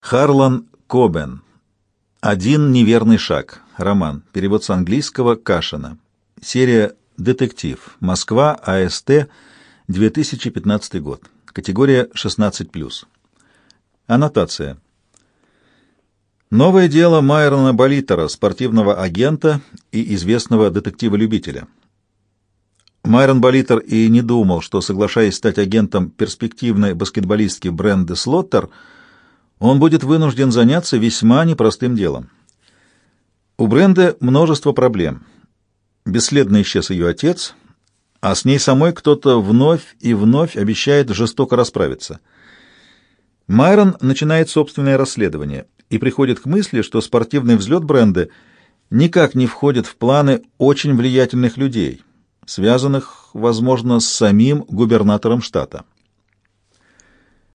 Харлан Кобен. «Один неверный шаг». Роман. Перевод с английского Кашина. Серия «Детектив». Москва. АСТ. 2015 год. Категория 16+. Аннотация. Новое дело Майрона Болитера, спортивного агента и известного детектива-любителя. Майрон Болитер и не думал, что, соглашаясь стать агентом перспективной баскетболистки Бренды Слоттер, он будет вынужден заняться весьма непростым делом. У Бренды множество проблем. Бесследно исчез ее отец, а с ней самой кто-то вновь и вновь обещает жестоко расправиться. Майрон начинает собственное расследование и приходит к мысли, что спортивный взлет Бренды никак не входит в планы очень влиятельных людей, связанных, возможно, с самим губернатором штата.